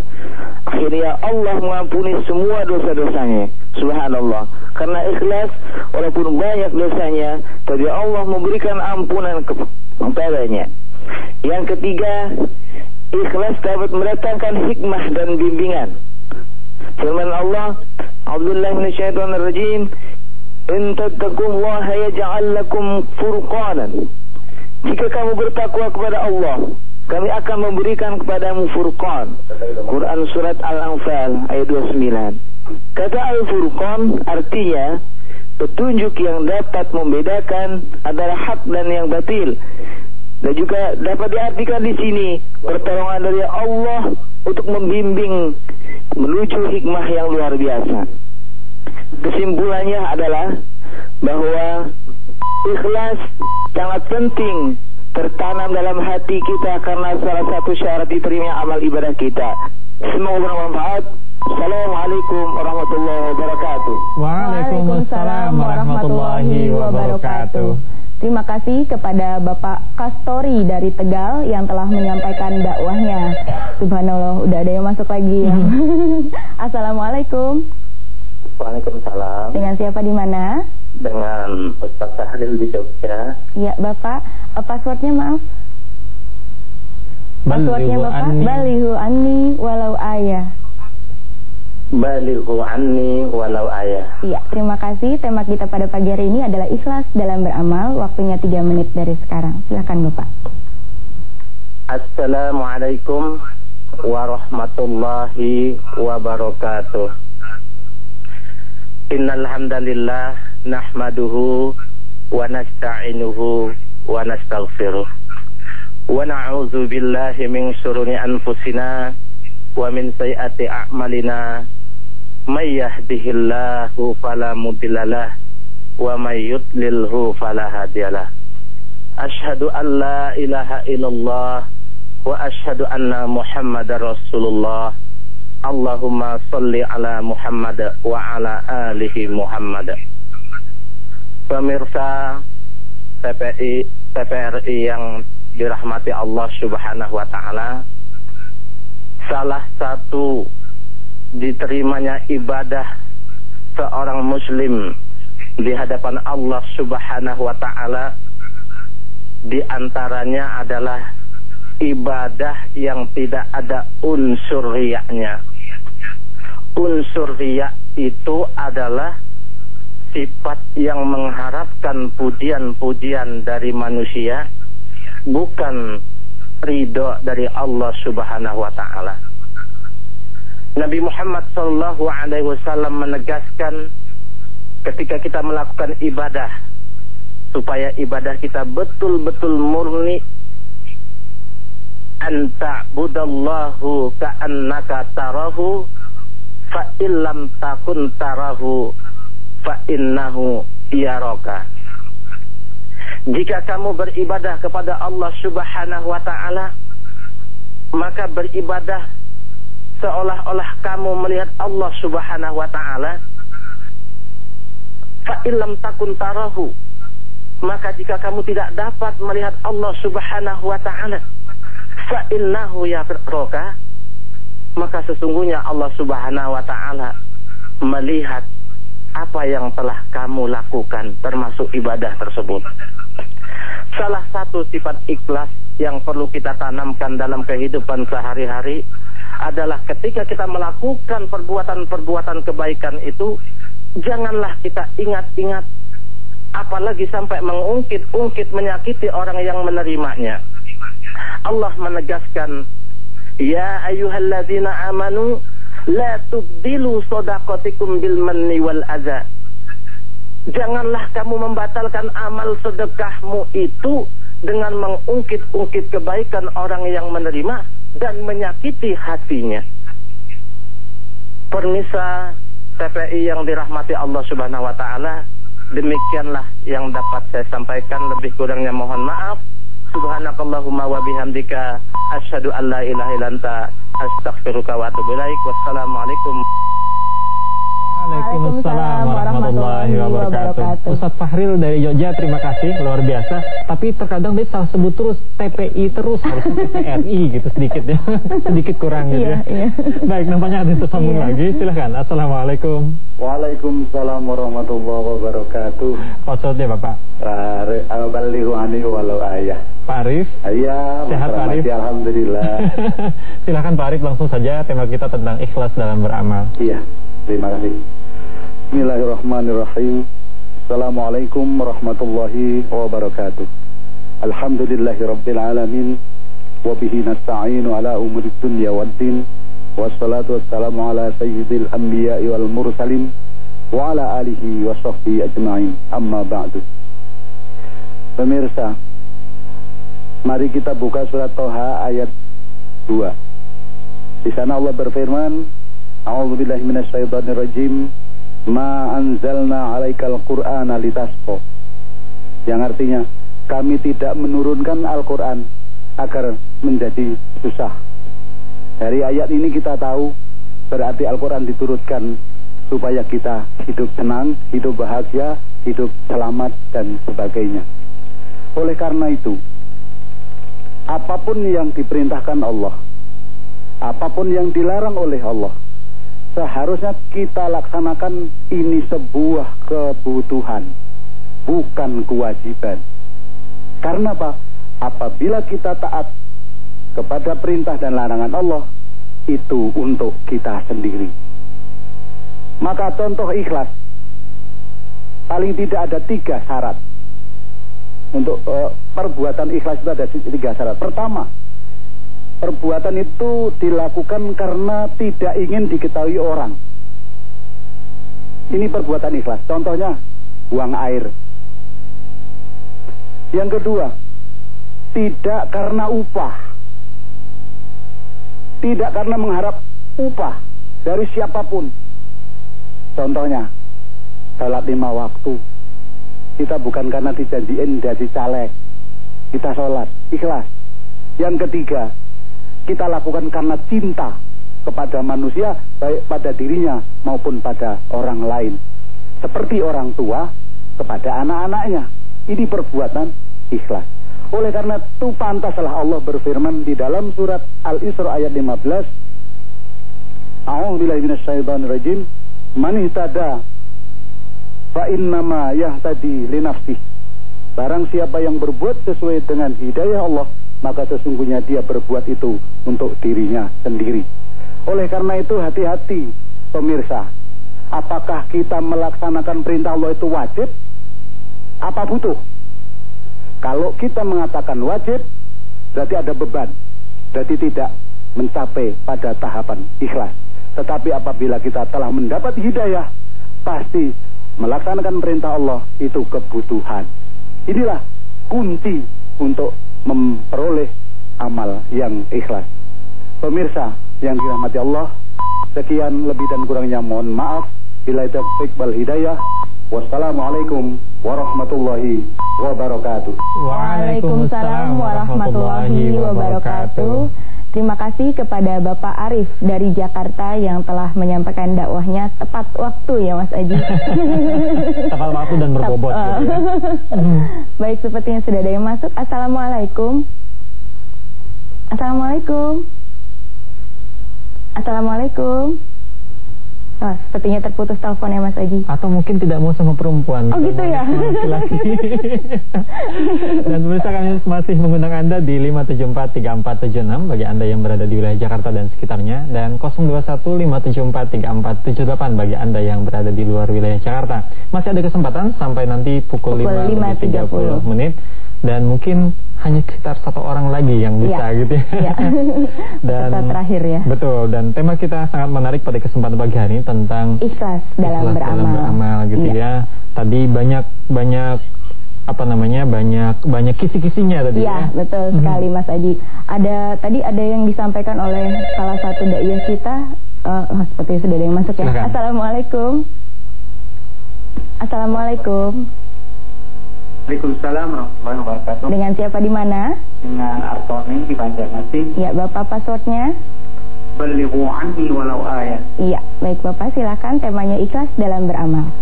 Akhirnya Allah mengampuni semua dosa-dosanya. Subhanallah. Karena ikhlas, walaupun banyak dosanya, tapi Allah memberikan ampunan kepadanya. Yang ketiga, ikhlas dapat mendatangkan hikmah dan bimbingan. Firman Allah, Abdullah bin Syaitan Rajim, In tattaqullaha yaj'al lakum furqanan. Jika kamu bertakwa kepada Allah, kami akan memberikan kepadamu furqan. Quran surat Al-Anfal ayat 29. Kata Al-Furqan artinya petunjuk yang dapat membedakan antara hak dan yang batil. Dan juga dapat diartikan di sini pertolongan dari Allah untuk membimbing menuju hikmah yang luar biasa. Kesimpulannya adalah bahwa ikhlas sangat penting tertanam dalam hati kita karena salah satu syarat diterima amal ibadah kita. Semoga bermanfaat. Assalamualaikum warahmatullahi wabarakatuh. Waalaikumsalam warahmatullahi wabarakatuh. Terima kasih kepada Bapak Kastori dari Tegal yang telah menyampaikan dakwahnya. Subhanallah, udah ada yang masuk lagi ya. Assalamualaikum. Waalaikumsalam. Dengan siapa di mana? Dengan Ustaz Sahril di Jogja. Iya, Bapak. Uh, passwordnya maaf. Passwordnya Balihu Bapak anni. Balihu anni walau ayah. Balighu anni walau ayah. Iya, terima kasih. Tema kita pada pagi hari ini adalah ikhlas dalam beramal. Waktunya 3 menit dari sekarang. Silakan Bapak. Assalamualaikum warahmatullahi wabarakatuh. Innal hamdalillah nahmaduhu wa nasta'inuhu wa nastaghfiruh. Wa na'udzu billahi min syururi anfusina wa min sayyiati a'malina. May yahdihillahu fala mudhillalah wa may yudlilhu fala hadiyalah. Ashhadu an illallah wa ashhadu anna Muhammadar Rasulullah. Allahumma salli ala Muhammad wa ala. Pemirsa TPI TPRI yang dirahmati Allah Subhanahu wa taala, salah satu diterimanya ibadah seorang muslim di hadapan Allah Subhanahu wa taala di antaranya adalah ibadah yang tidak ada unsur riyaknya. Unsur riyak itu adalah sifat yang mengharapkan pujian-pujian dari manusia, bukan ridho dari Allah Subhanahu wa taala. Nabi Muhammad sallallahu alaihi wasallam menegaskan ketika kita melakukan ibadah supaya ibadah kita betul-betul murni anta budallahu ka'annaka tarahu fa illam takun fa innahu yaraka jika kamu beribadah kepada Allah Subhanahu wa taala maka beribadah seolah-olah kamu melihat Allah Subhanahu wa taala. Fa illam takun tarahu maka jika kamu tidak dapat melihat Allah Subhanahu wa taala fa innahu yaraka maka sesungguhnya Allah Subhanahu wa taala melihat apa yang telah kamu lakukan termasuk ibadah tersebut. Salah satu sifat ikhlas yang perlu kita tanamkan dalam kehidupan sehari-hari adalah ketika kita melakukan perbuatan-perbuatan kebaikan itu janganlah kita ingat-ingat apalagi sampai mengungkit-ungkit menyakiti orang yang menerimanya. Allah menegaskan, "Ya ayyuhalladzina amanu la tubdilu sadaqatikum bil manni wal adza." Janganlah kamu membatalkan amal sedekahmu itu dengan mengungkit-ungkit kebaikan orang yang menerima dan menyakiti hatinya. Permisa TPI yang dirahmati Allah Subhanahu wa taala, demikianlah yang dapat saya sampaikan lebih kurangnya mohon maaf. Subhanakallahumma wa bihamdika asyhadu an la ilaha illa anta astaghfiruka wa atubu ilaik. Wassalamualaikum Waalaikumsalam warahmatullahi wabarakatuh. Ustadz Fahril dari Jogja, terima kasih luar biasa. Tapi terkadang dia salah sebut terus TPI terus harusnya TPRI gitu sedikit ya, sedikit kurang gitu ya. Iya, iya. Baik, nampaknya ada tersambung iya. lagi. Silahkan. Assalamualaikum. Waalaikumsalam warahmatullahi wabarakatuh. Passwordnya Bapak? Balihu ani walau ayah. Pak Arif. Iya, sehat Pak Arif. Alhamdulillah. Silahkan Pak Arif langsung saja tema kita tentang ikhlas dalam beramal. Iya. Terima kasih. Bismillahirrahmanirrahim. Assalamualaikum warahmatullahi wabarakatuh. Alhamdulillahi rabbil alamin. Wabihi nasta'inu ala umuri dunya waddin. Wassalatu wassalamu ala sayyidil anbiya'i wal mursalin. Wa ala alihi wa sahbihi ajma'in. Amma ba'du. Pemirsa, mari kita buka surat Toha ayat 2. Di sana Allah berfirman, A'udzu billahi minasyaitonir rajim. Ma anzalna 'alaikal Qur'ana litasqa. Yang artinya kami tidak menurunkan Al-Qur'an agar menjadi susah. Dari ayat ini kita tahu berarti Al-Qur'an diturunkan supaya kita hidup tenang, hidup bahagia, hidup selamat dan sebagainya. Oleh karena itu, apa pun yang diperintahkan Allah, apa pun yang dilarang oleh Allah, seharusnya kita laksanakan ini sebuah kebutuhan, bukan kewajiban. Karena apa? Apabila kita taat kepada perintah dan larangan Allah, itu untuk kita sendiri. Maka contoh ikhlas, paling tidak ada tiga syarat. Untuk uh, perbuatan ikhlas itu ada tiga syarat. Pertama, perbuatan itu dilakukan karena tidak ingin diketahui orang. Ini perbuatan ikhlas. Contohnya, buang air. Yang kedua, tidak karena upah. Tidak karena mengharap upah dari siapa pun. Contohnya, salat lima waktu. Kita bukan karena dijanjiin dari caleg. Kita sholat, ikhlas. Yang ketiga, kita lakukan karena cinta kepada manusia, baik pada dirinya maupun pada orang lain. Seperti orang tua kepada anak-anaknya. Ini perbuatan ikhlas. Oleh karena itu pantaslah Allah berfirman di dalam surat Al-Isra ayat 15. A'udzubillahi minasyaitonirrajim. Man ihtada fa innama yahtadi li nafsih. Barang siapa yang berbuat sesuai dengan hidayah Allah, maka sesungguhnya dia berbuat itu untuk dirinya sendiri. Oleh karena itu hati-hati pemirsa, apakah kita melaksanakan perintah Allah itu wajib? Apa butuh? Kalau kita mengatakan wajib, berarti ada beban, berarti tidak mencapai pada tahapan ikhlas. Tetapi apabila kita telah mendapat hidayah, pasti melaksanakan perintah Allah itu kebutuhan. Inilah kunci untuk memperoleh amal yang ikhlas. Pemirsa yang dirahmati Allah, sekian lebih dan kurangnya mohon maaf. Bila taufik wal hidayah. Wassalamualaikum warahmatullahi wabarakatuh. Waalaikumsalam warahmatullahi wabarakatuh. Terima kasih kepada Bapak Arif dari Jakarta yang telah menyampaikan dakwahnya tepat waktu ya Mas Aji. tepat waktu dan berbobot. Tep, gitu ya. Baik sepertinya sudah ada yang masuk. Assalamualaikum. Assalamualaikum. Assalamualaikum. Oh, sepertinya terputus teleponnya Mas Aji. Atau mungkin tidak mau sama perempuan. Oh gitu ya. Laki-laki. Dan pemirsa kami masih mengundang Anda di 5743476 bagi Anda yang berada di wilayah Jakarta dan sekitarnya dan 0215743478 bagi Anda yang berada di luar wilayah Jakarta. Masih ada kesempatan sampai nanti pukul, pukul 5.30 menit dan mungkin hanya sekitar satu orang lagi yang bisa ya. gitu ya. ya. dan terakhir ya. Betul dan tema kita sangat menarik pada kesempatan pagi hari ini tentang ikhlas dalam ikhlas beramal. Dalam beramal gitu ya. ya. Tadi banyak banyak apa namanya banyak banyak kisi-kisinya tadi ya. Ya betul hmm. sekali Mas Adi. Ada tadi ada yang disampaikan oleh salah satu dai kita uh, seperti sudah ada yang masuk ya. Silahkan. Assalamualaikum. Assalamualaikum. Waalaikumsalam warahmatullahi wabarakatuh. Dengan siapa di mana? Dengan Artoni di Banjarmasin. Ya, Bapak passwordnya? Balighu anni walau ayat. Iya, baik Bapak silakan temanya ikhlas dalam beramal.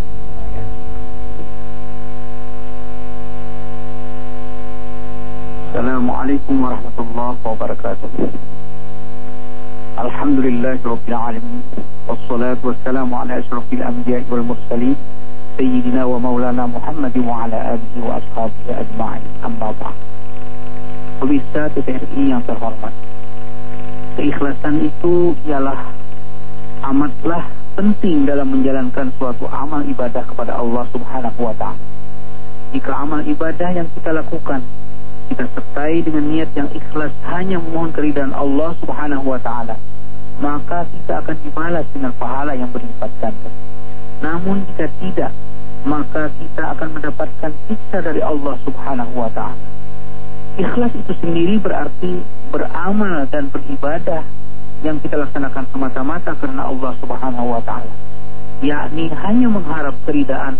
Assalamualaikum warahmatullahi wabarakatuh. Alhamdulillah rabbil alamin. Wassalatu wassalamu ala asyrafil anbiya'i wal mursalin Muhammad wa ala alihi wa ashabihi ajma'in. Amma ba'd. Pemirsa TVRI yang terhormat. Keikhlasan itu ialah amatlah penting dalam menjalankan suatu amal ibadah kepada Allah Subhanahu wa taala. Jika amal ibadah yang kita lakukan kita sertai dengan niat yang ikhlas hanya memohon keridhaan Allah Subhanahu wa taala, maka kita akan dibalas dengan pahala yang berlipat ganda. Namun jika tidak, maka kita akan mendapatkan siksa dari Allah Subhanahu wa taala. Ikhlas itu sendiri berarti beramal dan beribadah yang kita laksanakan semata-mata karena Allah Subhanahu wa taala. Yakni hanya mengharap keridaan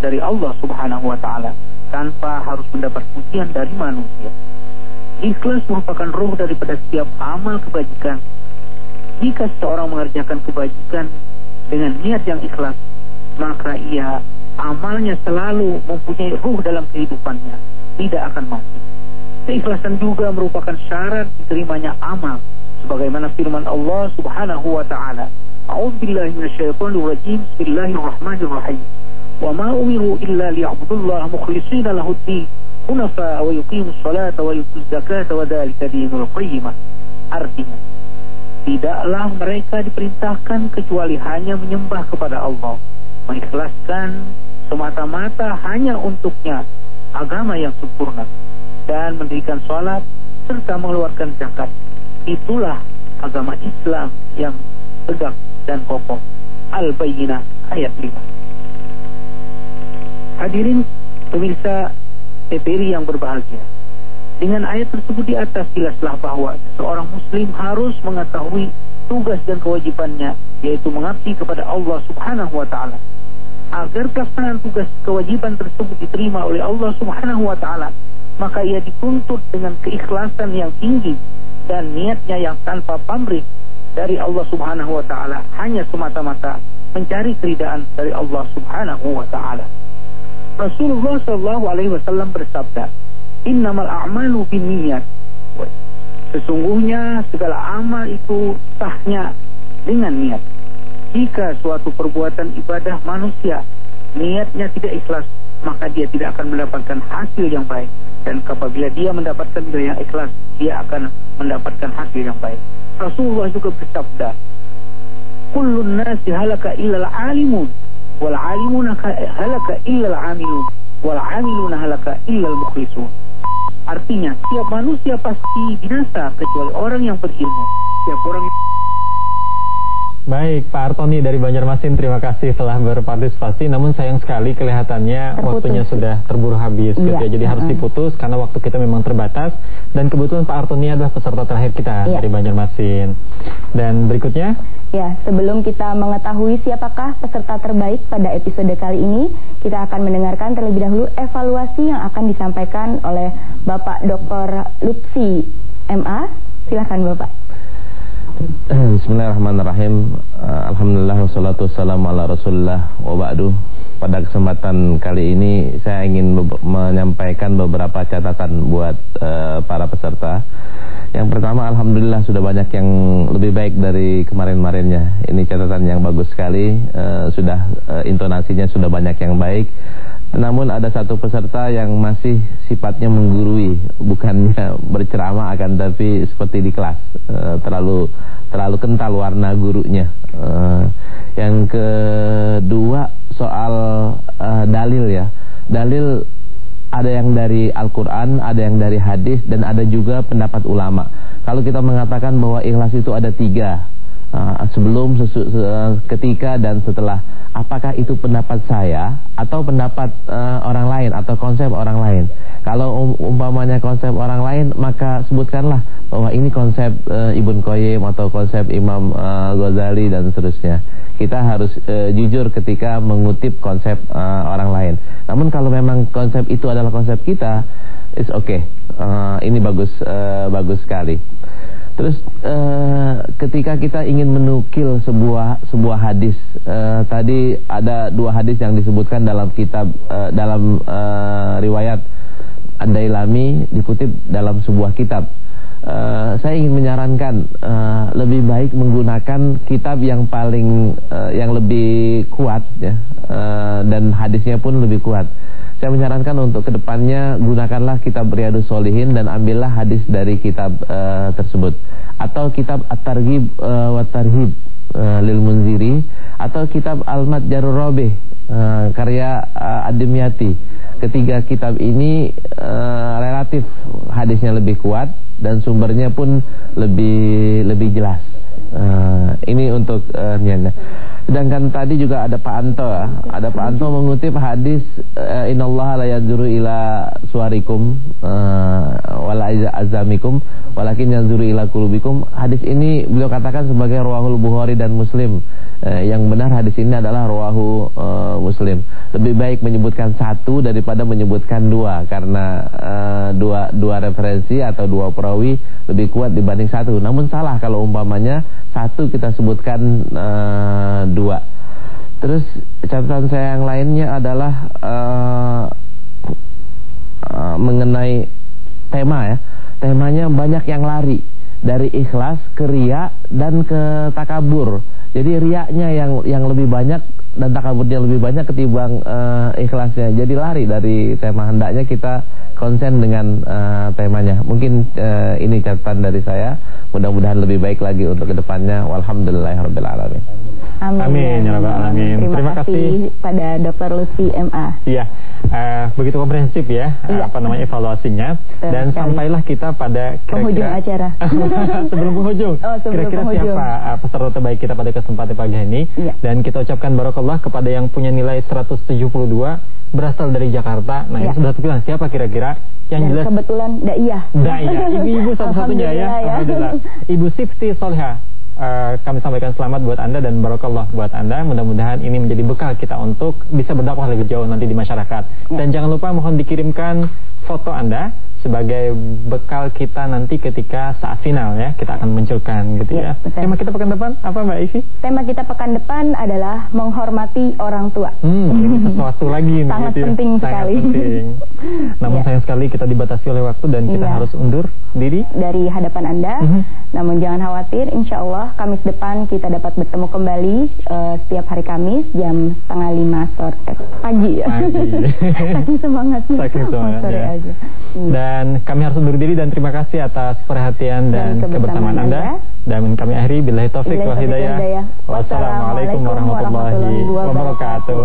dari Allah Subhanahu wa taala tanpa harus mendapat pujian dari manusia. Ikhlas merupakan roh daripada setiap amal kebajikan. Jika seseorang mengerjakan kebajikan dengan niat yang ikhlas, maka ia amalnya selalu mempunyai ruh dalam kehidupannya, tidak akan mati. Keikhlasan juga merupakan syarat diterimanya amal sebagaimana firman Allah Subhanahu wa taala. A'udzu billahi minasyaitonir rajim. Bismillahirrahmanirrahim. Wa ma umiru illa liya'budullaha mukhlishina lahu ddin hunafa wa yuqimus salata wa yutuz zakata wa dzalika dinul qayyimah. Artinya, tidaklah mereka diperintahkan kecuali hanya menyembah kepada Allah, mengikhlaskan semata-mata hanya untuknya agama yang sempurna dan mendirikan sholat serta mengeluarkan zakat. Itulah agama Islam yang tegak dan kokoh. Al-Bayyinah ayat 5. Hadirin pemirsa TVRI yang berbahagia. Dengan ayat tersebut di atas jelaslah bahwa seorang muslim harus mengetahui tugas dan kewajibannya yaitu mengabdi kepada Allah Subhanahu wa taala. Agar pelaksanaan tugas kewajiban tersebut diterima oleh Allah Subhanahu wa taala, maka ia dituntut dengan keikhlasan yang tinggi dan niatnya yang tanpa pamrih dari Allah Subhanahu wa taala hanya semata-mata mencari keridaan dari Allah Subhanahu wa taala. Rasulullah Shallallahu alaihi wasallam bersabda, "Innamal a'malu binniyat." Sesungguhnya segala amal itu sahnya dengan niat. Jika suatu perbuatan ibadah manusia niatnya tidak ikhlas, maka dia tidak akan mendapatkan hasil yang baik. Dan apabila dia mendapatkan yang ikhlas, dia akan mendapatkan hasil yang baik. Rasulullah juga bersabda, Kullun nasi halaka illal alimun, wal alimuna halaka illal amilun, wal amiluna halaka illal mukhlisun. Artinya, setiap manusia pasti binasa kecuali orang yang berilmu. Setiap orang Baik, Pak Artoni dari Banjarmasin, terima kasih telah berpartisipasi. Namun sayang sekali kelihatannya terputus. waktunya sudah terburu habis, ya. gitu ya. Jadi harus diputus karena waktu kita memang terbatas. Dan kebetulan Pak Artoni adalah peserta terakhir kita ya. dari Banjarmasin. Dan berikutnya? Ya, sebelum kita mengetahui siapakah peserta terbaik pada episode kali ini, kita akan mendengarkan terlebih dahulu evaluasi yang akan disampaikan oleh Bapak Dr. Lutfi MA. Silakan Bapak. Bismillahirrahmanirrahim. Uh, Alhamdulillah wassalatu wassalamu ala rasulullah wa ba'du. Pada kesempatan kali ini saya ingin menyampaikan beberapa catatan buat uh, para peserta. Yang pertama Alhamdulillah sudah banyak yang lebih baik dari kemarin-kemarinnya Ini catatan yang bagus sekali. Uh, Sudah uh, intonasinya sudah banyak yang baik. Namun ada satu peserta yang masih sifatnya menggurui, bukannya berceramah akan tapi seperti di kelas, terlalu terlalu kental warna gurunya. E, yang kedua soal e, dalil ya. Dalil ada yang dari Al-Qur'an, ada yang dari hadis dan ada juga pendapat ulama. Kalau kita mengatakan bahwa ikhlas itu ada tiga, uh, sebelum, sesu, se, ketika dan setelah apakah itu pendapat saya atau pendapat uh, orang lain atau konsep orang lain. Kalau um, umpamanya konsep orang lain, maka sebutkanlah bahwa ini konsep uh, Ibn Qayyim atau konsep Imam uh, Ghazali dan seterusnya. Kita harus uh, jujur ketika mengutip konsep uh, orang lain. Namun kalau memang konsep itu adalah konsep kita, it's okay. Uh, ini bagus uh, bagus sekali. Terus uh, ketika kita ingin menukil sebuah sebuah hadis, uh, tadi ada dua hadis yang disebutkan dalam kitab uh, dalam uh, riwayat Ad-Dailami dikutip dalam sebuah kitab. Uh, saya ingin menyarankan uh, lebih baik menggunakan kitab yang paling uh, yang lebih kuat ya. Uh, dan hadisnya pun lebih kuat. Saya menyarankan untuk ke depannya gunakanlah kitab Riyadus Solihin dan ambillah hadis dari kitab uh, tersebut. Atau kitab At-Targhib uh, wa Tarhib uh, lil Munziri atau kitab Al-Mad Jarur Robih uh, karya uh, Ad-Dimyati. Ketiga kitab ini uh, relatif hadisnya lebih kuat dan sumbernya pun lebih lebih jelas. Uh, ini untuk uh. Sedangkan tadi juga ada Pak Anto ya. Ada Pak Anto mengutip hadis uh, innallaha la yanzuru ila suarikum uh, wala azamikum walakin yanzuru ila qulubikum. Hadis ini beliau katakan sebagai rawahul Bukhari dan Muslim. Uh, yang benar hadis ini adalah rawahu Muslim. Lebih baik menyebutkan satu daripada menyebutkan dua karena dua dua referensi atau dua perawi lebih kuat dibanding satu. Namun salah kalau umpamanya satu kita sebutkan dua. Terus catatan saya yang lainnya adalah uh, uh, mengenai tema ya. Temanya banyak yang lari dari ikhlas ke ria dan ke takabur. Jadi riaknya yang yang lebih banyak dan takaburnya lebih banyak ketimbang uh, ikhlasnya. Jadi lari dari tema hendaknya kita konsen dengan uh, temanya. Mungkin uh, ini catatan dari saya. Mudah-mudahan lebih baik lagi untuk ke depannya. Walhamdulillahirabbil alamin. Amin. Amin ya rabbal alamin. Terima, Terima kasih pada Dr. Lutfi MA. Iya, uh, begitu komprehensif ya, Iya. apa namanya evaluasinya Betul dan sekali. sampailah kita pada Penghujung kira-kira acara. sebelum penghujung. Oh, Kira-kira siapa uh, peserta terbaik kita pada kesempatan pagi ini? Iya. Dan kita ucapkan barakallah kepada yang punya nilai 172 berasal dari Jakarta. Nah, Iya. ini sudah terpilih siapa kira-kira? Yang Dan jelas kebetulan Daiyah. Daya, ibu-ibu satu-satunya ya. Alhamdulillah ya. Alhamdulillah. Ibu Sifti Solha. Eh, kami sampaikan selamat buat Anda dan barakallah buat Anda. Mudah-mudahan ini menjadi bekal kita untuk bisa berdakwah lebih jauh nanti di masyarakat. Ya. Dan jangan lupa mohon dikirimkan foto Anda sebagai bekal kita nanti ketika saat final ya. Kita akan munculkan gitu Ya, ya. betul. Tema kita pekan depan apa Mbak Ivi? Tema kita pekan depan adalah menghormati orang tua. Hmm, ini sesuatu lagi nih, Sangat gitu ya. penting Sangat sekali. penting. Namun Ya. sayang sekali kita dibatasi oleh waktu dan kita Iya. harus undur diri. dari hadapan Anda. Mhm. Namun jangan khawatir, insya Allah Kamis depan kita dapat bertemu kembali eh, setiap hari Kamis jam setengah lima sore eh, pagi ya. Pagi. Saking semangatnya. Saking Mau semangatnya. sore aja. Iya. Dan kami harus undur diri dan terima kasih atas perhatian dan, Dan kebersamaan Anda. Dan kami akhiri billahi taufik wal wal hidayah. Wassalamualaikum warahmatullahi wabarakatuh.